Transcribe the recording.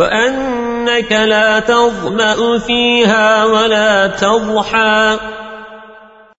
وأنك لا تظمأ فيها ولا تضحى